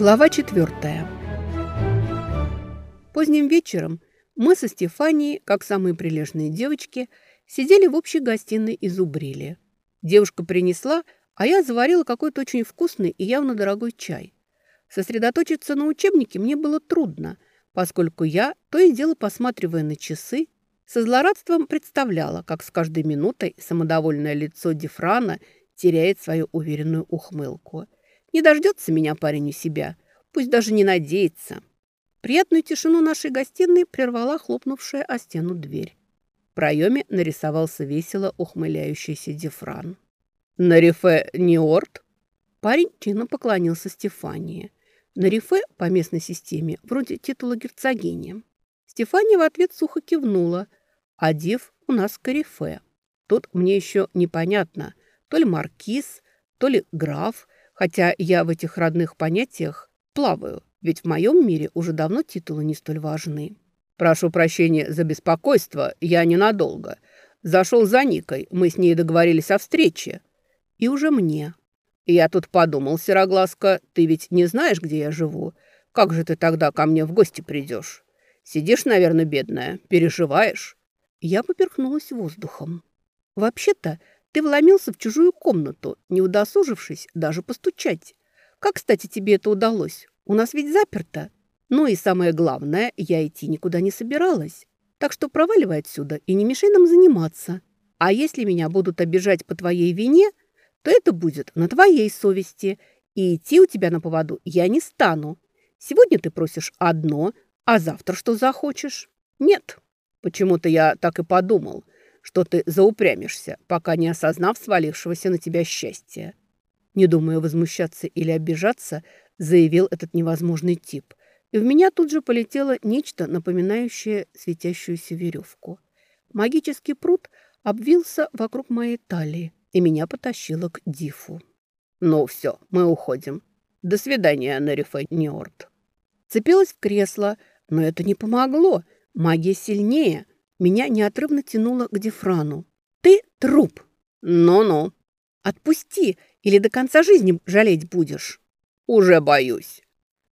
Глава четвертая. Поздним вечером мы со Стефанией, как самые прилежные девочки, сидели в общей гостиной и зубрили. Девушка принесла, а я заварила какой-то очень вкусный и явно дорогой чай. Сосредоточиться на учебнике мне было трудно, поскольку я, то и дело посматривая на часы, со злорадством представляла, как с каждой минутой самодовольное лицо Дифрана теряет свою уверенную ухмылку – не дождется меня парень у себя, пусть даже не надеется. Приятную тишину нашей гостиной прервала хлопнувшая о стену дверь. В проеме нарисовался весело ухмыляющийся Дифран. «Нарифе Ниорт?» Парень чинно поклонился Стефании. Нарифе по местной системе вроде титула герцогини. Стефания в ответ сухо кивнула, а Дев у нас корифе. Тут мне еще непонятно, то ли маркиз, то ли граф, Хотя я в этих родных понятиях плаваю, ведь в моем мире уже давно титулы не столь важны. Прошу прощения за беспокойство, я ненадолго. Зашел за Никой, мы с ней договорились о встрече. И уже мне. Я тут подумал, Сероглазка, ты ведь не знаешь, где я живу. Как же ты тогда ко мне в гости придешь? Сидишь, наверное, бедная, переживаешь? Я поперхнулась воздухом. Вообще-то ты вломился в чужую комнату, не удосужившись даже постучать. Как, кстати, тебе это удалось? У нас ведь заперто. Ну и самое главное, я идти никуда не собиралась. Так что проваливай отсюда и не мешай нам заниматься. А если меня будут обижать по твоей вине, то это будет на твоей совести. И идти у тебя на поводу я не стану. Сегодня ты просишь одно, а завтра что захочешь? Нет. Почему-то я так и подумал – что ты заупрямишься, пока не осознав свалившегося на тебя счастья. Не думая возмущаться или обижаться, заявил этот невозможный тип. И в меня тут же полетело нечто, напоминающее светящуюся веревку. Магический пруд обвился вокруг моей талии, и меня потащило к Дифу. «Ну все, мы уходим. До свидания, Нерифа Ниорт». Цепилась в кресло, но это не помогло. Магия сильнее, меня неотрывно тянуло к Дифрану. «Ты труп!» «Ну-ну!» «Отпусти, или до конца жизни жалеть будешь!» «Уже боюсь!»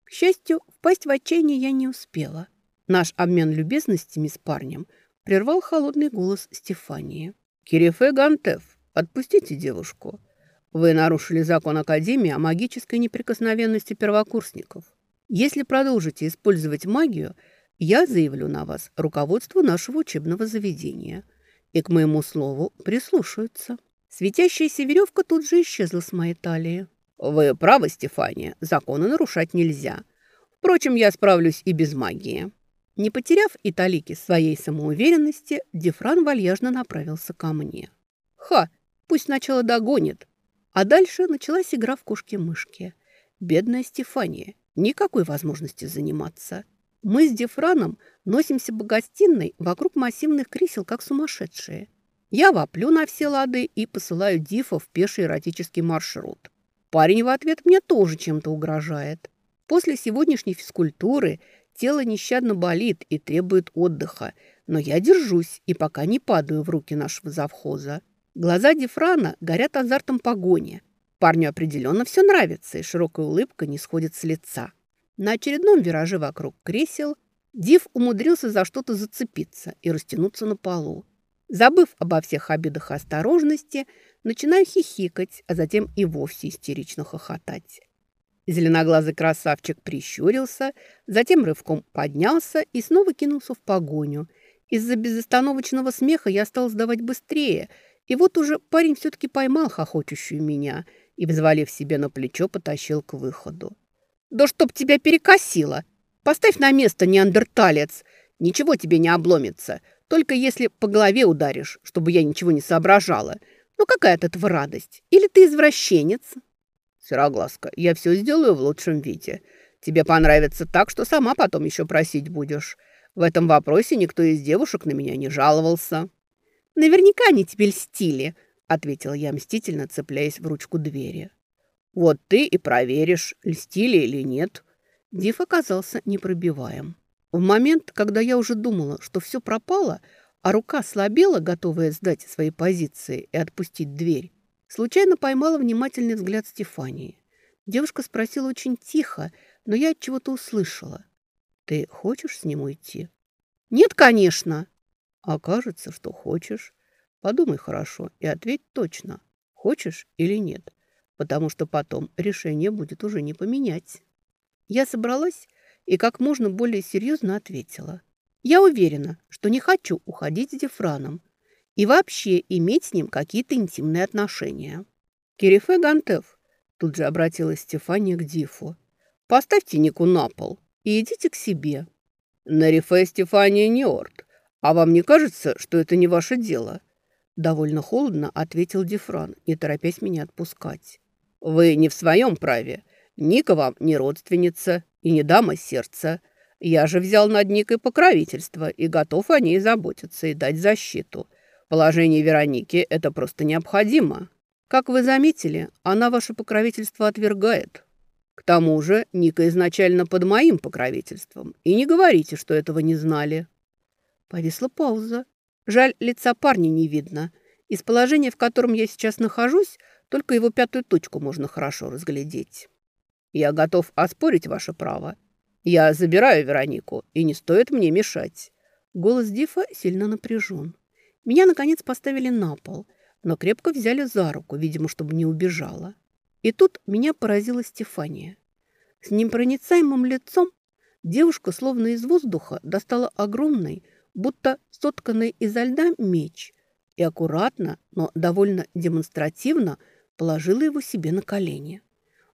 К счастью, впасть в отчаяние я не успела. Наш обмен любезностями с парнем прервал холодный голос Стефании. «Кирифе Гантеф, отпустите девушку. Вы нарушили закон Академии о магической неприкосновенности первокурсников. Если продолжите использовать магию – я заявлю на вас руководство нашего учебного заведения. И к моему слову прислушаются. Светящаяся веревка тут же исчезла с моей талии. Вы правы, Стефания, законы нарушать нельзя. Впрочем, я справлюсь и без магии. Не потеряв и талики своей самоуверенности, Дифран вальяжно направился ко мне. Ха, пусть сначала догонит. А дальше началась игра в кошки-мышки. Бедная Стефания, никакой возможности заниматься. Мы с Дефраном носимся по гостиной вокруг массивных кресел, как сумасшедшие. Я воплю на все лады и посылаю Дифа в пеший эротический маршрут. Парень в ответ мне тоже чем-то угрожает. После сегодняшней физкультуры тело нещадно болит и требует отдыха, но я держусь и пока не падаю в руки нашего завхоза. Глаза Дифрана горят азартом погони. Парню определенно все нравится, и широкая улыбка не сходит с лица. На очередном вираже вокруг кресел Див умудрился за что-то зацепиться и растянуться на полу. Забыв обо всех обидах и осторожности, начинаю хихикать, а затем и вовсе истерично хохотать. Зеленоглазый красавчик прищурился, затем рывком поднялся и снова кинулся в погоню. Из-за безостановочного смеха я стал сдавать быстрее, и вот уже парень все-таки поймал хохочущую меня и, взвалив себе на плечо, потащил к выходу. Да чтоб тебя перекосило! Поставь на место, неандерталец! Ничего тебе не обломится, только если по голове ударишь, чтобы я ничего не соображала. Ну какая от этого радость? Или ты извращенец?» «Сероглазка, я все сделаю в лучшем виде. Тебе понравится так, что сама потом еще просить будешь. В этом вопросе никто из девушек на меня не жаловался». «Наверняка они тебе льстили», — ответила я мстительно, цепляясь в ручку двери. Вот ты и проверишь, льстили или нет. Див оказался непробиваем. В момент, когда я уже думала, что все пропало, а рука слабела, готовая сдать свои позиции и отпустить дверь, случайно поймала внимательный взгляд Стефании. Девушка спросила очень тихо, но я от чего-то услышала. Ты хочешь с ним уйти? Нет, конечно. А кажется, что хочешь. Подумай хорошо и ответь точно, хочешь или нет, потому что потом решение будет уже не поменять. Я собралась и как можно более серьезно ответила. Я уверена, что не хочу уходить с Дефраном и вообще иметь с ним какие-то интимные отношения. Кирифе Гантеф, тут же обратилась Стефания к Дифу, поставьте Нику на пол и идите к себе. Нарифе Стефания Ниорт, а вам не кажется, что это не ваше дело? Довольно холодно ответил Дифран, не торопясь меня отпускать. Вы не в своем праве. Ника вам не родственница и не дама сердца. Я же взял над Никой покровительство и готов о ней заботиться и дать защиту. Положение Вероники – это просто необходимо. Как вы заметили, она ваше покровительство отвергает. К тому же Ника изначально под моим покровительством. И не говорите, что этого не знали. Повисла пауза. Жаль, лица парня не видно. Из положения, в котором я сейчас нахожусь, только его пятую точку можно хорошо разглядеть. Я готов оспорить ваше право. Я забираю Веронику, и не стоит мне мешать. Голос Дифа сильно напряжен. Меня, наконец, поставили на пол, но крепко взяли за руку, видимо, чтобы не убежала. И тут меня поразила Стефания. С непроницаемым лицом девушка, словно из воздуха, достала огромный, будто сотканный изо льда меч и аккуратно, но довольно демонстративно положила его себе на колени.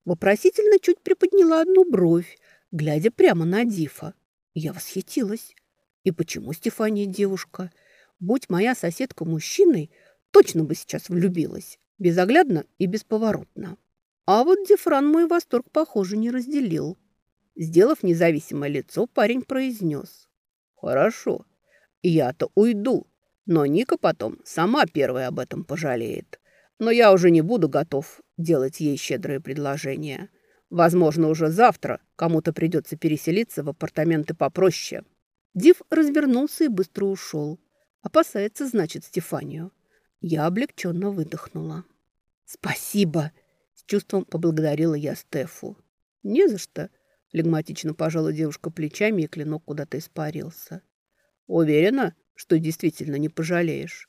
Вопросительно чуть приподняла одну бровь, глядя прямо на Дифа. Я восхитилась. И почему Стефания девушка? Будь моя соседка мужчиной, точно бы сейчас влюбилась. Безоглядно и бесповоротно. А вот Дифран мой восторг, похоже, не разделил. Сделав независимое лицо, парень произнес. «Хорошо, я-то уйду, но Ника потом сама первая об этом пожалеет. Но я уже не буду готов делать ей щедрые предложения. Возможно, уже завтра кому-то придется переселиться в апартаменты попроще». Див развернулся и быстро ушел. Опасается, значит, Стефанию. Я облегченно выдохнула. «Спасибо!» – с чувством поблагодарила я Стефу. «Не за что!» – флегматично пожала девушка плечами, и клинок куда-то испарился. Уверена, что действительно не пожалеешь.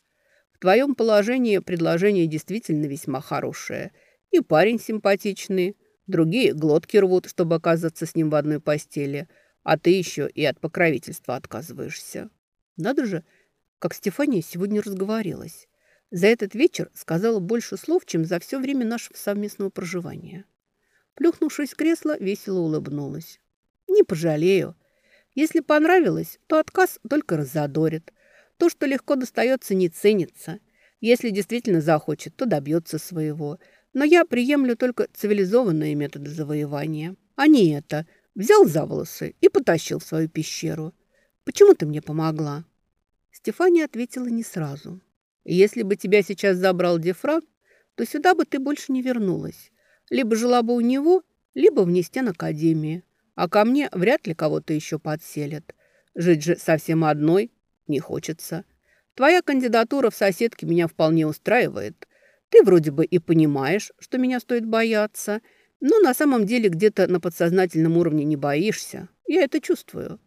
В твоем положении предложение действительно весьма хорошее. И парень симпатичный, другие глотки рвут, чтобы оказаться с ним в одной постели, а ты еще и от покровительства отказываешься. Надо же, как Стефания сегодня разговорилась. За этот вечер сказала больше слов, чем за все время нашего совместного проживания. Плюхнувшись в кресло, весело улыбнулась. «Не пожалею. Если понравилось, то отказ только разодорит. То, что легко достается, не ценится. Если действительно захочет, то добьется своего. Но я приемлю только цивилизованные методы завоевания, а не это. Взял за волосы и потащил в свою пещеру. Почему ты мне помогла?» Стефания ответила не сразу. «Если бы тебя сейчас забрал Дефран, то сюда бы ты больше не вернулась. Либо жила бы у него, либо вне стен Академии. А ко мне вряд ли кого-то еще подселят. Жить же совсем одной не хочется. Твоя кандидатура в соседки меня вполне устраивает. Ты вроде бы и понимаешь, что меня стоит бояться, но на самом деле где-то на подсознательном уровне не боишься. Я это чувствую.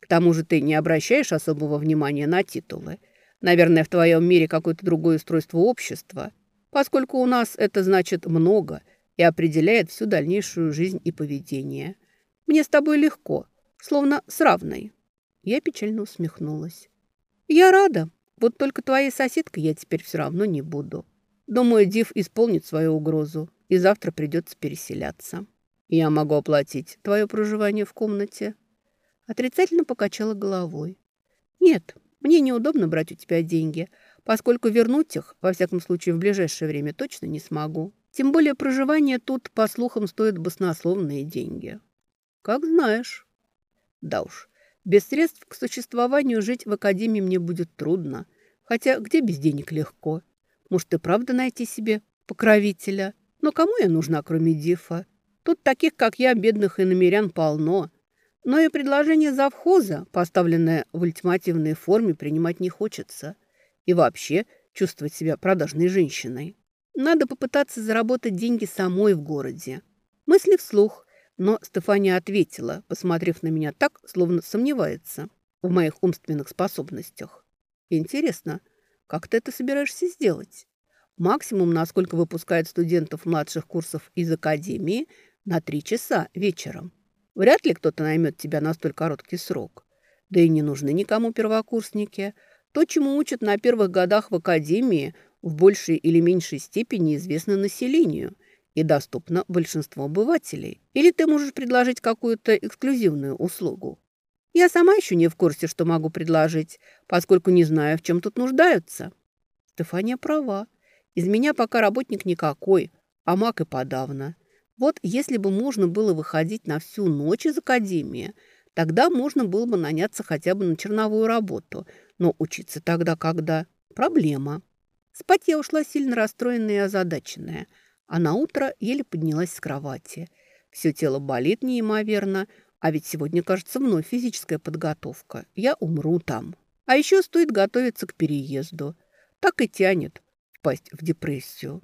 К тому же ты не обращаешь особого внимания на титулы. Наверное, в твоем мире какое-то другое устройство общества, поскольку у нас это значит много и определяет всю дальнейшую жизнь и поведение. Мне с тобой легко, словно с равной». Я печально усмехнулась. «Я рада. Вот только твоей соседкой я теперь все равно не буду. Думаю, Див исполнит свою угрозу, и завтра придется переселяться. Я могу оплатить твое проживание в комнате». Отрицательно покачала головой. «Нет, мне неудобно брать у тебя деньги, поскольку вернуть их, во всяком случае, в ближайшее время точно не смогу. Тем более проживание тут, по слухам, стоит баснословные деньги». Как знаешь. Да уж, без средств к существованию жить в академии мне будет трудно. Хотя где без денег легко? Может и правда найти себе покровителя? Но кому я нужна, кроме Дифа? Тут таких, как я, бедных и намерян полно. Но и предложение завхоза, поставленное в ультимативной форме, принимать не хочется. И вообще чувствовать себя продажной женщиной. Надо попытаться заработать деньги самой в городе. Мысли вслух, Но Стефания ответила, посмотрев на меня так, словно сомневается в моих умственных способностях. Интересно, как ты это собираешься сделать? Максимум, насколько выпускают студентов младших курсов из академии, на три часа вечером. Вряд ли кто-то наймет тебя на столь короткий срок. Да и не нужны никому первокурсники. То, чему учат на первых годах в академии, в большей или меньшей степени известно населению и доступно большинству обывателей. Или ты можешь предложить какую-то эксклюзивную услугу. Я сама еще не в курсе, что могу предложить, поскольку не знаю, в чем тут нуждаются. Стефания права. Из меня пока работник никакой, а маг и подавно. Вот если бы можно было выходить на всю ночь из академии, тогда можно было бы наняться хотя бы на черновую работу. Но учиться тогда когда? Проблема. Спать я ушла сильно расстроенная и озадаченная, а на утро еле поднялась с кровати. Все тело болит неимоверно, а ведь сегодня, кажется, вновь физическая подготовка. Я умру там. А еще стоит готовиться к переезду. Так и тянет впасть в депрессию.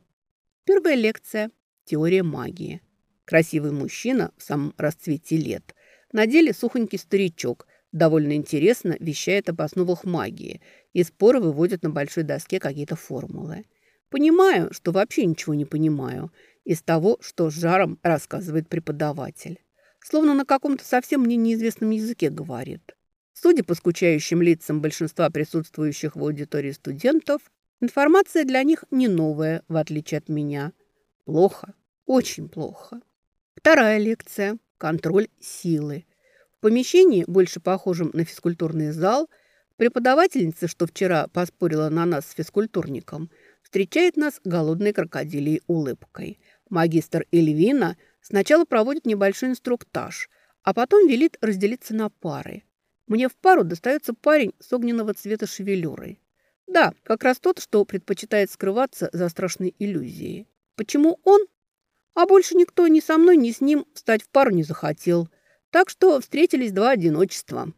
Первая лекция – теория магии. Красивый мужчина в самом расцвете лет. На деле сухонький старичок, довольно интересно вещает об основах магии и споры выводят на большой доске какие-то формулы. Понимаю, что вообще ничего не понимаю из того, что с жаром рассказывает преподаватель. Словно на каком-то совсем мне неизвестном языке говорит. Судя по скучающим лицам большинства присутствующих в аудитории студентов, Информация для них не новая, в отличие от меня. Плохо, очень плохо. Вторая лекция – контроль силы. В помещении, больше похожем на физкультурный зал, преподавательница, что вчера поспорила на нас с физкультурником, встречает нас голодной крокодилей улыбкой. Магистр Эльвина сначала проводит небольшой инструктаж, а потом велит разделиться на пары. Мне в пару достается парень с огненного цвета шевелюрой. Да, как раз тот, что предпочитает скрываться за страшной иллюзией. Почему он? А больше никто ни со мной, ни с ним встать в пару не захотел. Так что встретились два одиночества.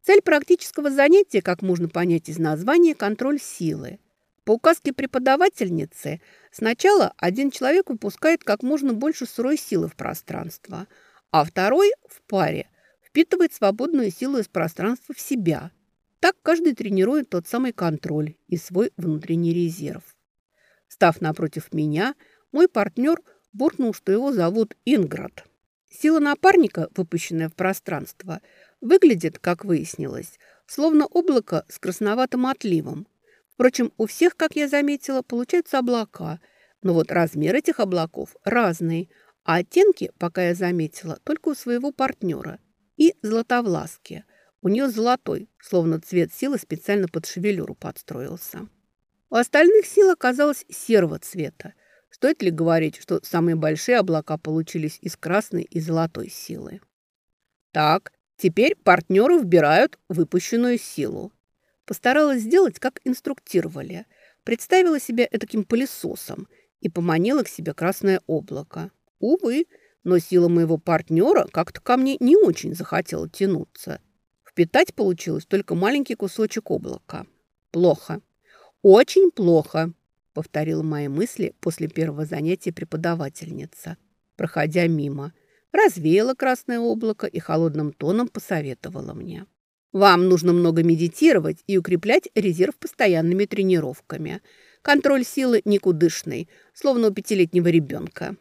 Цель практического занятия, как можно понять из названия, контроль силы. По указке преподавательницы сначала один человек выпускает как можно больше сырой силы в пространство, а второй в паре впитывает свободную силу из пространства в себя – так каждый тренирует тот самый контроль и свой внутренний резерв. Став напротив меня, мой партнер буркнул, что его зовут Инград. Сила напарника, выпущенная в пространство, выглядит, как выяснилось, словно облако с красноватым отливом. Впрочем, у всех, как я заметила, получаются облака, но вот размер этих облаков разный, а оттенки, пока я заметила, только у своего партнера и златовласки – у нее золотой, словно цвет силы специально под шевелюру подстроился. У остальных сил оказалось серого цвета. Стоит ли говорить, что самые большие облака получились из красной и золотой силы? Так, теперь партнеры вбирают выпущенную силу. Постаралась сделать, как инструктировали. Представила себя таким пылесосом и поманила к себе красное облако. Увы, но сила моего партнера как-то ко мне не очень захотела тянуться – Впитать получилось только маленький кусочек облака. Плохо. Очень плохо, повторила мои мысли после первого занятия преподавательница, проходя мимо. Развеяла красное облако и холодным тоном посоветовала мне. Вам нужно много медитировать и укреплять резерв постоянными тренировками. Контроль силы никудышный, словно у пятилетнего ребенка.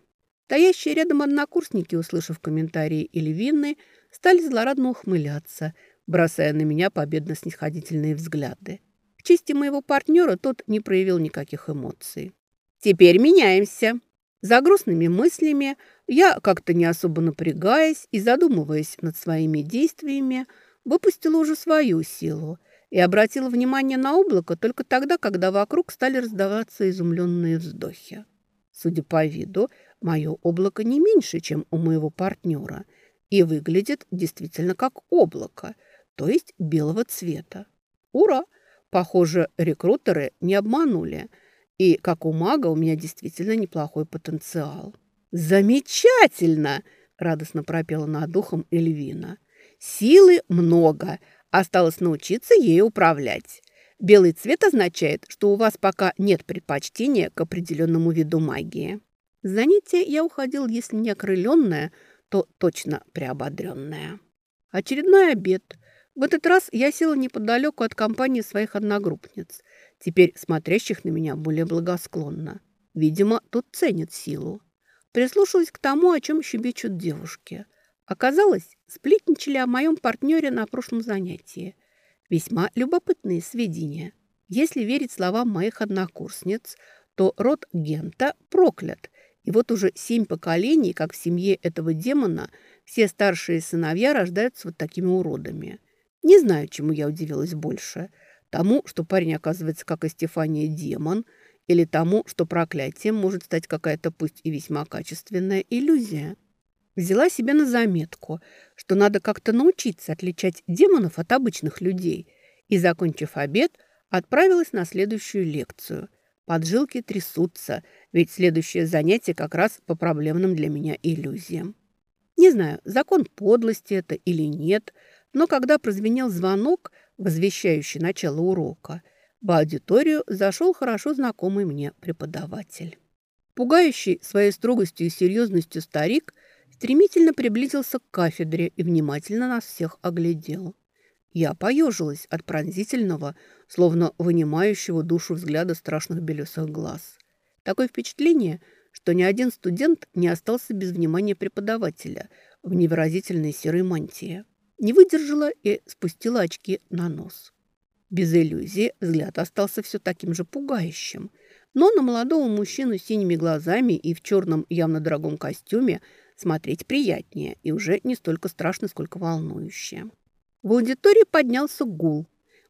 Стоящие рядом однокурсники, услышав комментарии Эльвины, стали злорадно ухмыляться – бросая на меня победно-снисходительные взгляды. В чести моего партнера тот не проявил никаких эмоций. «Теперь меняемся!» За грустными мыслями я, как-то не особо напрягаясь и задумываясь над своими действиями, выпустила уже свою силу и обратила внимание на облако только тогда, когда вокруг стали раздаваться изумленные вздохи. Судя по виду, мое облако не меньше, чем у моего партнера, и выглядит действительно как облако – то есть белого цвета. Ура! Похоже, рекрутеры не обманули. И, как у мага, у меня действительно неплохой потенциал. «Замечательно!» – радостно пропела над духом Эльвина. «Силы много. Осталось научиться ею управлять. Белый цвет означает, что у вас пока нет предпочтения к определенному виду магии». С занятия я уходил, если не окрыленная, то точно приободренная. Очередной обед. В этот раз я села неподалеку от компании своих одногруппниц, теперь смотрящих на меня более благосклонно. Видимо, тут ценят силу. Прислушалась к тому, о чем щебечут девушки. Оказалось, сплетничали о моем партнере на прошлом занятии. Весьма любопытные сведения. Если верить словам моих однокурсниц, то род Гента проклят. И вот уже семь поколений, как в семье этого демона, все старшие сыновья рождаются вот такими уродами. Не знаю, чему я удивилась больше. Тому, что парень оказывается, как и Стефания, демон, или тому, что проклятием может стать какая-то пусть и весьма качественная иллюзия. Взяла себе на заметку, что надо как-то научиться отличать демонов от обычных людей, и, закончив обед, отправилась на следующую лекцию. Поджилки трясутся, ведь следующее занятие как раз по проблемным для меня иллюзиям. Не знаю, закон подлости это или нет, но когда прозвенел звонок, возвещающий начало урока, в аудиторию зашел хорошо знакомый мне преподаватель. Пугающий своей строгостью и серьезностью старик стремительно приблизился к кафедре и внимательно нас всех оглядел. Я поежилась от пронзительного, словно вынимающего душу взгляда страшных белесых глаз. Такое впечатление, что ни один студент не остался без внимания преподавателя в невыразительной серой мантии. Не выдержала и спустила очки на нос. Без иллюзии взгляд остался все таким же пугающим. Но на молодого мужчину с синими глазами и в черном явно дорогом костюме смотреть приятнее и уже не столько страшно, сколько волнующе. В аудитории поднялся гул.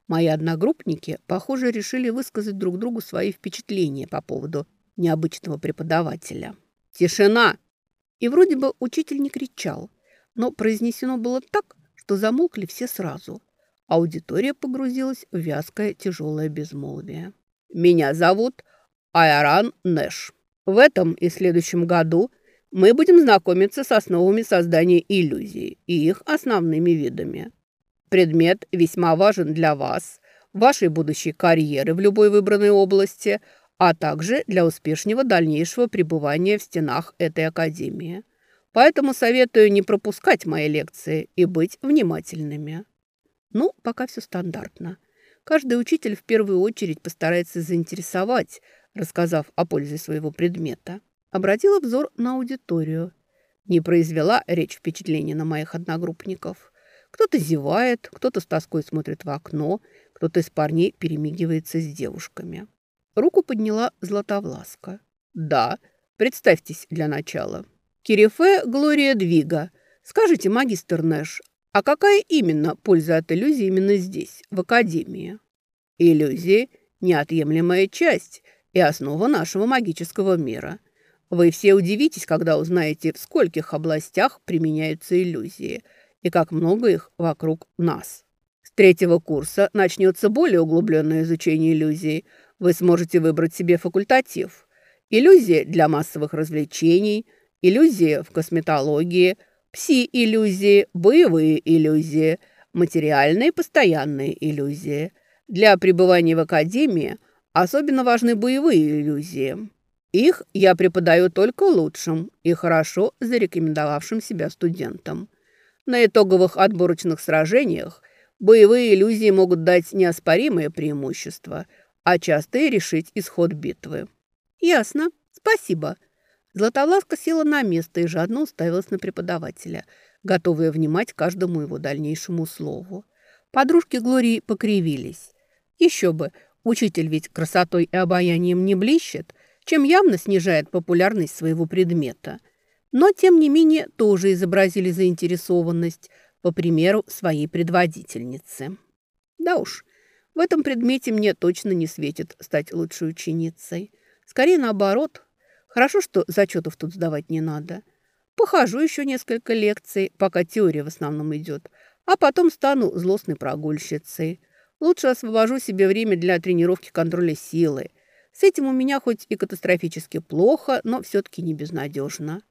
Мои одногруппники, похоже, решили высказать друг другу свои впечатления по поводу необычного преподавателя. «Тишина!» И вроде бы учитель не кричал, но произнесено было так, что замолкли все сразу. Аудитория погрузилась в вязкое тяжелое безмолвие. «Меня зовут Айаран Нэш. В этом и следующем году мы будем знакомиться с основами создания иллюзий и их основными видами. Предмет весьма важен для вас, вашей будущей карьеры в любой выбранной области, а также для успешного дальнейшего пребывания в стенах этой академии. Поэтому советую не пропускать мои лекции и быть внимательными. Ну, пока все стандартно. Каждый учитель в первую очередь постарается заинтересовать, рассказав о пользе своего предмета. Обратила взор на аудиторию. Не произвела речь впечатления на моих одногруппников. Кто-то зевает, кто-то с тоской смотрит в окно, кто-то из парней перемигивается с девушками. Руку подняла Златовласка. «Да, представьтесь для начала. Кирифе Глория Двига. Скажите, магистр Нэш, а какая именно польза от иллюзии именно здесь, в Академии?» «Иллюзии – неотъемлемая часть и основа нашего магического мира. Вы все удивитесь, когда узнаете, в скольких областях применяются иллюзии – и как много их вокруг нас. С третьего курса начнется более углубленное изучение иллюзий. Вы сможете выбрать себе факультатив. Иллюзии для массовых развлечений, иллюзии в косметологии, пси-иллюзии, боевые иллюзии, материальные постоянные иллюзии. Для пребывания в академии особенно важны боевые иллюзии. Их я преподаю только лучшим и хорошо зарекомендовавшим себя студентам. На итоговых отборочных сражениях боевые иллюзии могут дать неоспоримое преимущество, а часто и решить исход битвы. «Ясно. Спасибо». Златовласка села на место и жадно уставилась на преподавателя, готовая внимать каждому его дальнейшему слову. Подружки Глории покривились. Еще бы, учитель ведь красотой и обаянием не блещет, чем явно снижает популярность своего предмета – но, тем не менее, тоже изобразили заинтересованность, по примеру своей предводительницы. Да уж, в этом предмете мне точно не светит стать лучшей ученицей. Скорее наоборот. Хорошо, что зачетов тут сдавать не надо. Похожу еще несколько лекций, пока теория в основном идет, а потом стану злостной прогульщицей. Лучше освобожу себе время для тренировки контроля силы. С этим у меня хоть и катастрофически плохо, но все-таки не безнадежно.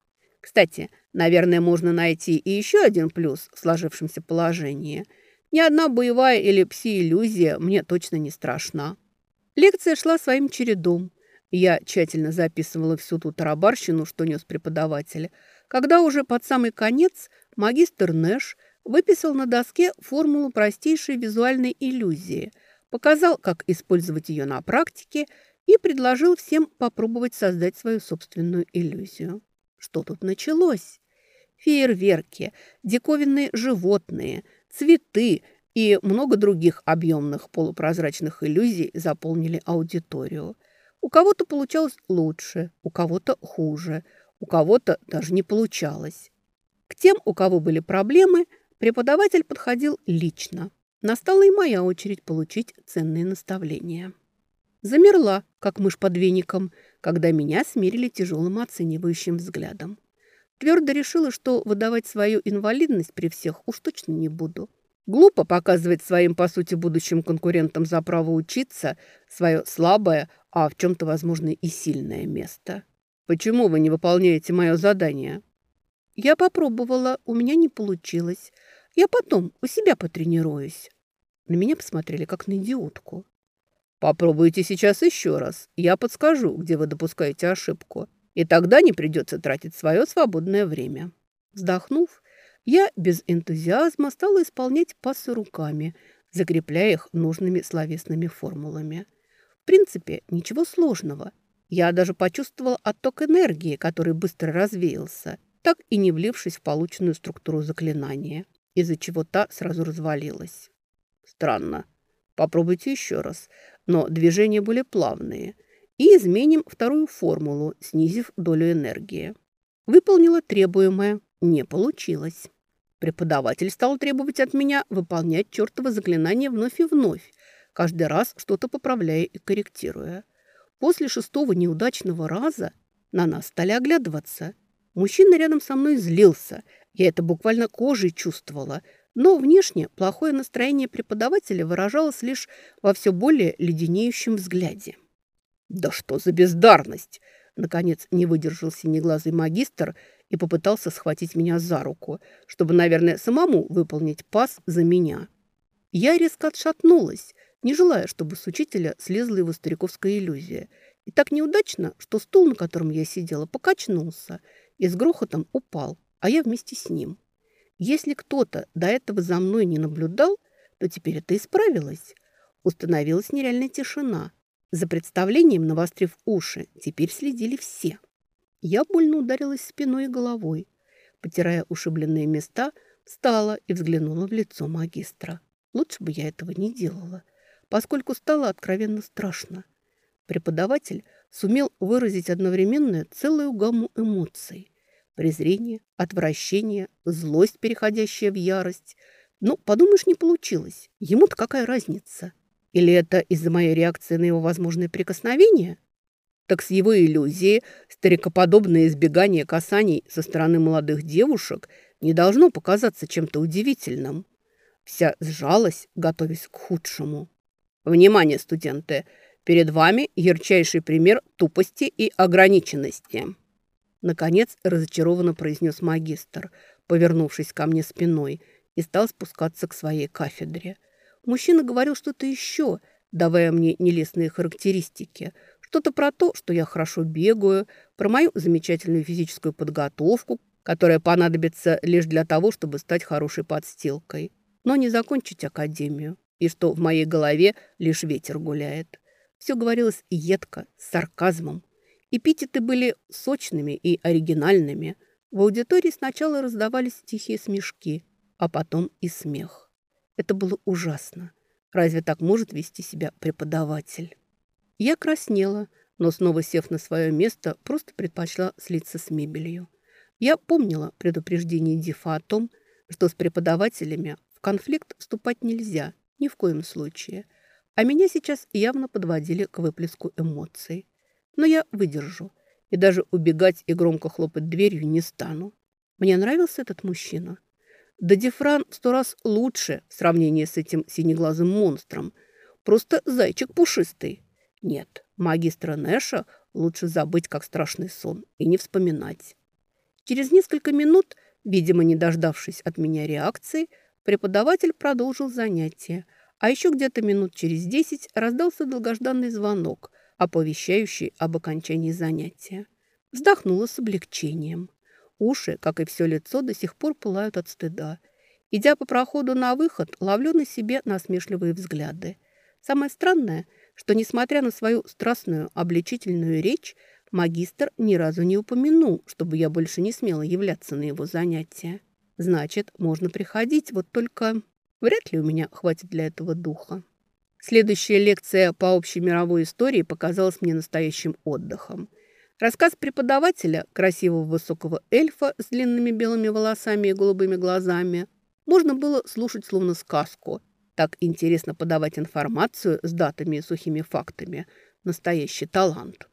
Кстати, наверное, можно найти и еще один плюс в сложившемся положении. Ни одна боевая или пси-иллюзия мне точно не страшна. Лекция шла своим чередом. Я тщательно записывала всю ту тарабарщину, что нес преподаватель. когда уже под самый конец магистр Нэш выписал на доске формулу простейшей визуальной иллюзии, показал, как использовать ее на практике и предложил всем попробовать создать свою собственную иллюзию. Что тут началось? Фейерверки, диковинные животные, цветы и много других объемных полупрозрачных иллюзий заполнили аудиторию. У кого-то получалось лучше, у кого-то хуже, у кого-то даже не получалось. К тем, у кого были проблемы, преподаватель подходил лично. Настала и моя очередь получить ценные наставления. Замерла, как мышь под веником, когда меня смирили тяжелым оценивающим взглядом. Твердо решила, что выдавать свою инвалидность при всех уж точно не буду. Глупо показывать своим, по сути, будущим конкурентам за право учиться свое слабое, а в чем-то, возможно, и сильное место. «Почему вы не выполняете мое задание?» «Я попробовала, у меня не получилось. Я потом у себя потренируюсь». На меня посмотрели, как на идиотку. Попробуйте сейчас еще раз. Я подскажу, где вы допускаете ошибку. И тогда не придется тратить свое свободное время. Вздохнув, я без энтузиазма стала исполнять пасы руками, закрепляя их нужными словесными формулами. В принципе, ничего сложного. Я даже почувствовала отток энергии, который быстро развеялся, так и не влившись в полученную структуру заклинания, из-за чего та сразу развалилась. Странно. Попробуйте еще раз но движения были плавные. И изменим вторую формулу, снизив долю энергии. Выполнила требуемое. Не получилось. Преподаватель стал требовать от меня выполнять чертово заклинание вновь и вновь, каждый раз что-то поправляя и корректируя. После шестого неудачного раза на нас стали оглядываться. Мужчина рядом со мной злился. Я это буквально кожей чувствовала – но внешне плохое настроение преподавателя выражалось лишь во все более леденеющем взгляде. «Да что за бездарность!» Наконец не выдержал синеглазый магистр и попытался схватить меня за руку, чтобы, наверное, самому выполнить пас за меня. Я резко отшатнулась, не желая, чтобы с учителя слезла его стариковская иллюзия. И так неудачно, что стул, на котором я сидела, покачнулся и с грохотом упал, а я вместе с ним. Если кто-то до этого за мной не наблюдал, то теперь это исправилось. Установилась нереальная тишина. За представлением, навострив уши, теперь следили все. Я больно ударилась спиной и головой. Потирая ушибленные места, встала и взглянула в лицо магистра. Лучше бы я этого не делала, поскольку стало откровенно страшно. Преподаватель сумел выразить одновременно целую гамму эмоций. Презрение, отвращение, злость, переходящая в ярость. Ну, подумаешь, не получилось. Ему-то какая разница? Или это из-за моей реакции на его возможное прикосновение? Так с его иллюзией старикоподобное избегание касаний со стороны молодых девушек не должно показаться чем-то удивительным. Вся сжалась, готовясь к худшему. Внимание, студенты! Перед вами ярчайший пример тупости и ограниченности. Наконец разочарованно произнес магистр, повернувшись ко мне спиной, и стал спускаться к своей кафедре. Мужчина говорил что-то еще, давая мне нелестные характеристики. Что-то про то, что я хорошо бегаю, про мою замечательную физическую подготовку, которая понадобится лишь для того, чтобы стать хорошей подстилкой, но не закончить академию, и что в моей голове лишь ветер гуляет. Все говорилось едко, с сарказмом, Эпитеты были сочными и оригинальными. В аудитории сначала раздавались тихие смешки, а потом и смех. Это было ужасно. Разве так может вести себя преподаватель? Я краснела, но снова сев на свое место, просто предпочла слиться с мебелью. Я помнила предупреждение Дифа о том, что с преподавателями в конфликт вступать нельзя, ни в коем случае. А меня сейчас явно подводили к выплеску эмоций. Но я выдержу и даже убегать и громко хлопать дверью не стану. Мне нравился этот мужчина. Да Дифран сто раз лучше в сравнении с этим синеглазым монстром. Просто зайчик пушистый. Нет, магистра Нэша лучше забыть, как страшный сон, и не вспоминать. Через несколько минут, видимо, не дождавшись от меня реакции, преподаватель продолжил занятие, а еще где-то минут через десять раздался долгожданный звонок – оповещающий об окончании занятия. Вздохнула с облегчением. Уши, как и все лицо, до сих пор пылают от стыда. Идя по проходу на выход, ловлю на себе насмешливые взгляды. Самое странное, что, несмотря на свою страстную обличительную речь, магистр ни разу не упомянул, чтобы я больше не смела являться на его занятия. Значит, можно приходить, вот только вряд ли у меня хватит для этого духа. Следующая лекция по общей мировой истории показалась мне настоящим отдыхом. Рассказ преподавателя, красивого высокого эльфа с длинными белыми волосами и голубыми глазами, можно было слушать словно сказку. Так интересно подавать информацию с датами и сухими фактами. Настоящий талант.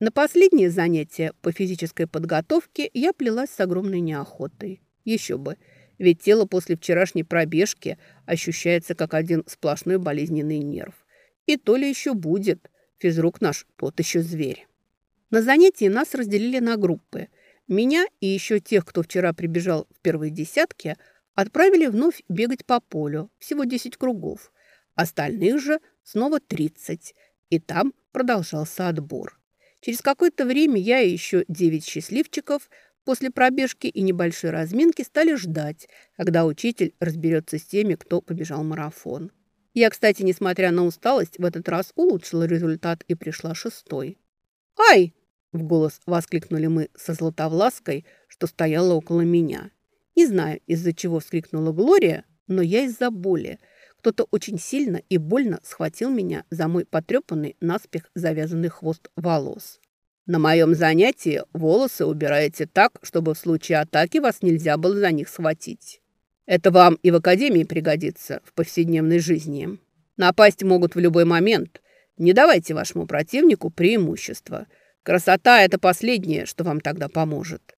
На последнее занятие по физической подготовке я плелась с огромной неохотой. Еще бы – ведь тело после вчерашней пробежки ощущается как один сплошной болезненный нерв. И то ли еще будет. Физрук наш тот еще зверь. На занятии нас разделили на группы. Меня и еще тех, кто вчера прибежал в первые десятки, отправили вновь бегать по полю. Всего 10 кругов. Остальных же снова 30. И там продолжался отбор. Через какое-то время я и еще 9 счастливчиков После пробежки и небольшой разминки стали ждать, когда учитель разберется с теми, кто побежал марафон. Я, кстати, несмотря на усталость, в этот раз улучшила результат и пришла шестой. «Ай!» – в голос воскликнули мы со Златовлаской, что стояла около меня. Не знаю, из-за чего вскрикнула Глория, но я из-за боли. Кто-то очень сильно и больно схватил меня за мой потрепанный, наспех завязанный хвост волос. На моем занятии волосы убираете так, чтобы в случае атаки вас нельзя было за них схватить. Это вам и в академии пригодится в повседневной жизни. Напасть могут в любой момент. Не давайте вашему противнику преимущества. Красота – это последнее, что вам тогда поможет.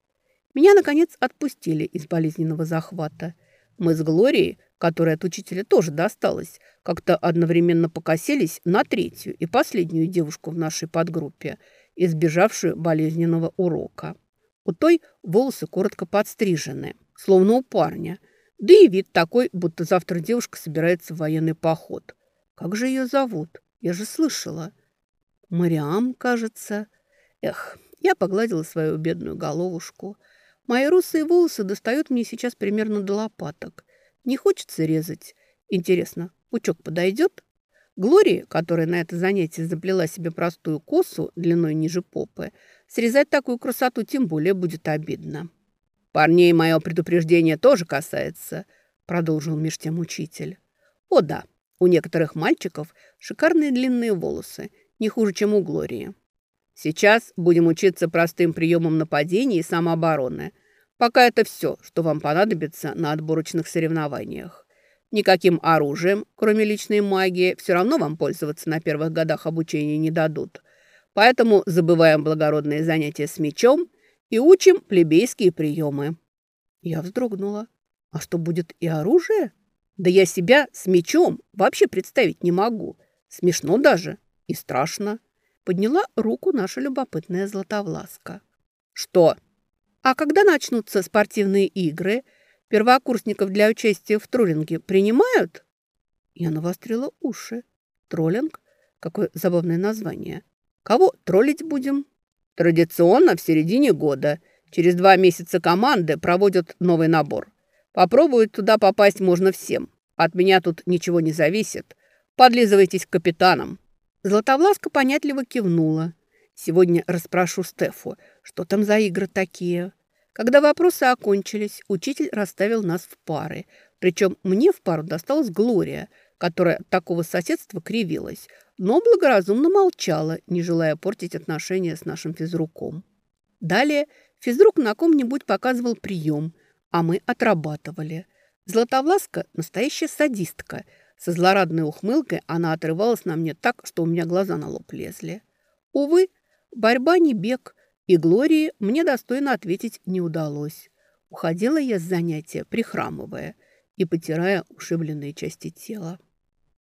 Меня, наконец, отпустили из болезненного захвата. Мы с Глорией, которая от учителя тоже досталась, как-то одновременно покосились на третью и последнюю девушку в нашей подгруппе – избежавшую болезненного урока. У той волосы коротко подстрижены, словно у парня. Да и вид такой, будто завтра девушка собирается в военный поход. Как же ее зовут? Я же слышала. Мариам, кажется. Эх, я погладила свою бедную головушку. Мои русые волосы достают мне сейчас примерно до лопаток. Не хочется резать. Интересно, пучок подойдет? Глории, которая на это занятие заплела себе простую косу длиной ниже попы, срезать такую красоту тем более будет обидно. «Парней мое предупреждение тоже касается», — продолжил меж тем учитель. «О да, у некоторых мальчиков шикарные длинные волосы, не хуже, чем у Глории. Сейчас будем учиться простым приемам нападения и самообороны. Пока это все, что вам понадобится на отборочных соревнованиях. Никаким оружием, кроме личной магии, все равно вам пользоваться на первых годах обучения не дадут. Поэтому забываем благородные занятия с мечом и учим плебейские приемы». Я вздрогнула. «А что, будет и оружие?» «Да я себя с мечом вообще представить не могу. Смешно даже и страшно». Подняла руку наша любопытная Златовласка. «Что?» «А когда начнутся спортивные игры?» Первокурсников для участия в троллинге принимают?» Я навострила уши. «Троллинг? Какое забавное название. Кого троллить будем?» «Традиционно в середине года. Через два месяца команды проводят новый набор. Попробовать туда попасть можно всем. От меня тут ничего не зависит. Подлизывайтесь к капитанам». Златовласка понятливо кивнула. «Сегодня расспрошу Стефу, что там за игры такие?» Когда вопросы окончились, учитель расставил нас в пары. Причем мне в пару досталась Глория, которая от такого соседства кривилась, но благоразумно молчала, не желая портить отношения с нашим физруком. Далее физрук на ком-нибудь показывал прием, а мы отрабатывали. Златовласка – настоящая садистка. Со злорадной ухмылкой она отрывалась на мне так, что у меня глаза на лоб лезли. Увы, борьба не бег – и Глории мне достойно ответить не удалось. Уходила я с занятия, прихрамывая и потирая ушибленные части тела.